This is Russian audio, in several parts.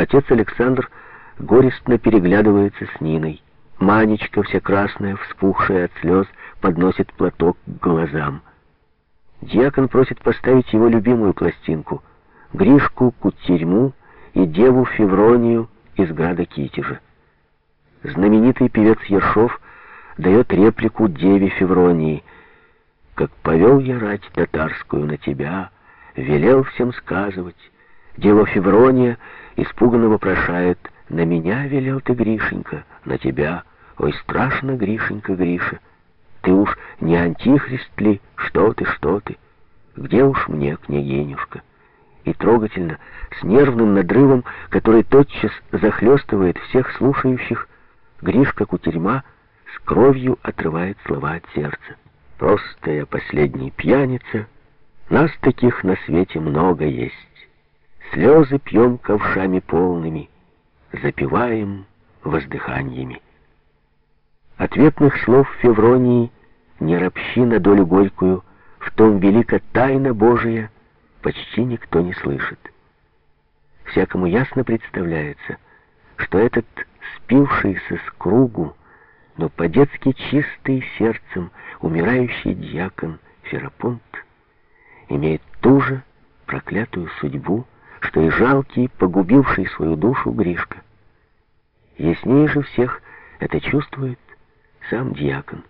Отец Александр горестно переглядывается с Ниной. Манечка, вся красная, вспухшая от слез, подносит платок к глазам. Дьякон просит поставить его любимую пластинку — Гришку Кутерьму и Деву Февронию из града Китежа. Знаменитый певец Ершов дает реплику Деве Февронии «Как повел я рать татарскую на тебя, велел всем сказывать, Дева Феврония испуганно вопрошает «На меня велел ты, Гришенька, на тебя, ой, страшно, Гришенька, Гриша». Ты уж не антихрист ли? Что ты, что ты? Где уж мне, княгинюшка? И трогательно, с нервным надрывом, который тотчас захлестывает всех слушающих, Гришка Кутерьма с кровью отрывает слова от сердца. Просто я последний пьяница, нас таких на свете много есть. Слезы пьем ковшами полными, запиваем воздыханиями. Ответных слов Февронии «Не ропщи на долю горькую, в том велика тайна Божия» почти никто не слышит. Всякому ясно представляется, что этот спившийся с кругу, но по-детски чистый сердцем умирающий дьякон Ферапонт имеет ту же проклятую судьбу, что и жалкий, погубивший свою душу Гришка. Яснее же всех это чувствует сам дьякон.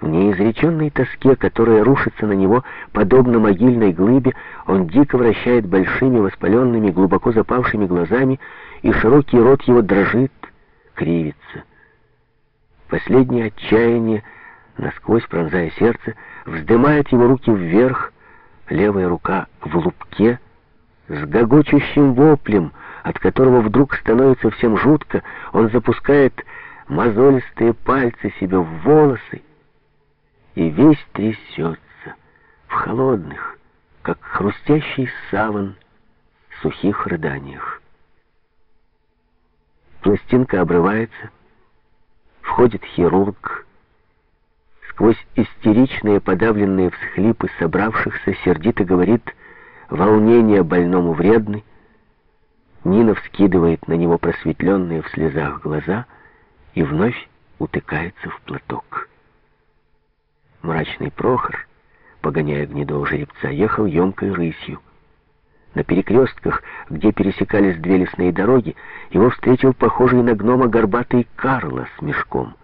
В неизреченной тоске, которая рушится на него, подобно могильной глыбе, он дико вращает большими воспаленными, глубоко запавшими глазами, и широкий рот его дрожит, кривится. Последнее отчаяние, насквозь пронзая сердце, вздымает его руки вверх, левая рука в лупке, с гогочущим воплем, от которого вдруг становится всем жутко, он запускает мозолистые пальцы себе в волосы и весь трясется в холодных, как хрустящий саван, сухих рыданиях. Пластинка обрывается, входит хирург, сквозь истеричные подавленные всхлипы собравшихся сердито говорит «волнение больному вредны», Нина вскидывает на него просветленные в слезах глаза — и вновь утыкается в платок. Мрачный Прохор, погоняя гнедого жеребца, ехал емкой рысью. На перекрестках, где пересекались две лесные дороги, его встретил похожий на гнома горбатый Карло с мешком.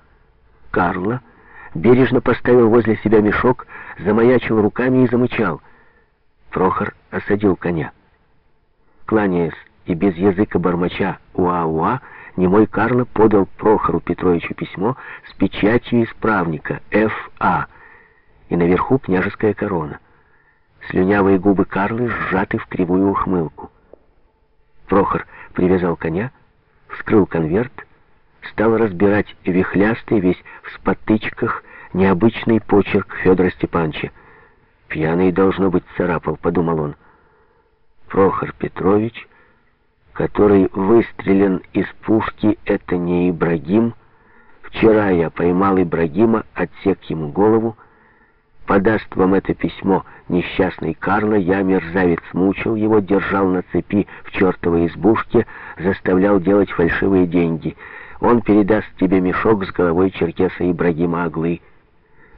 Карло бережно поставил возле себя мешок, замаячил руками и замычал. Прохор осадил коня. Кланяясь и без языка бормоча «уа-уа», немой Карло подал Прохору Петровичу письмо с печатью исправника Ф.А. и наверху княжеская корона. Слюнявые губы Карлы сжаты в кривую ухмылку. Прохор привязал коня, вскрыл конверт, стал разбирать вихлястый, весь в спотычках, необычный почерк Федора Степановича. «Пьяный, должно быть, царапал», — подумал он. Прохор Петрович который выстрелен из пушки, это не Ибрагим. Вчера я поймал Ибрагима, отсек ему голову. Подаст вам это письмо несчастный Карло, я, мерзавец, мучил его, держал на цепи в чертовой избушке, заставлял делать фальшивые деньги. Он передаст тебе мешок с головой черкеса Ибрагима Аглы.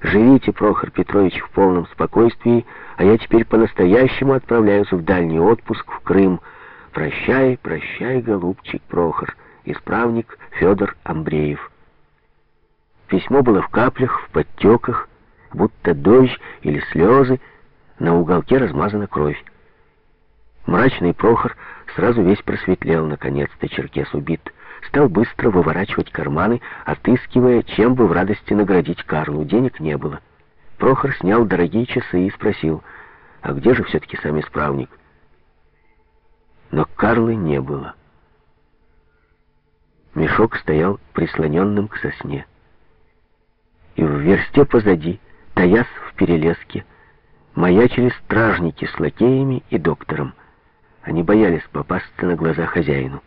Живите, Прохор Петрович, в полном спокойствии, а я теперь по-настоящему отправляюсь в дальний отпуск в Крым, «Прощай, прощай, голубчик Прохор», исправник Федор Амбреев. Письмо было в каплях, в подтеках, будто дождь или слезы, на уголке размазана кровь. Мрачный Прохор сразу весь просветлел, наконец-то черкес убит. Стал быстро выворачивать карманы, отыскивая, чем бы в радости наградить Карлу. Денег не было. Прохор снял дорогие часы и спросил, а где же все-таки сам исправник? но Карлы не было. Мешок стоял прислоненным к сосне. И в версте позади, таясь в перелеске, маячили стражники с лакеями и доктором. Они боялись попасться на глаза хозяину.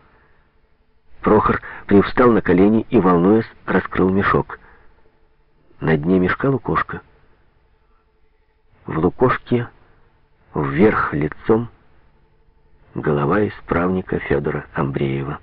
Прохор привстал на колени и, волнуясь, раскрыл мешок. На дне мешка лукошка. В лукошке, вверх лицом, голова исправника Федора Амбреева.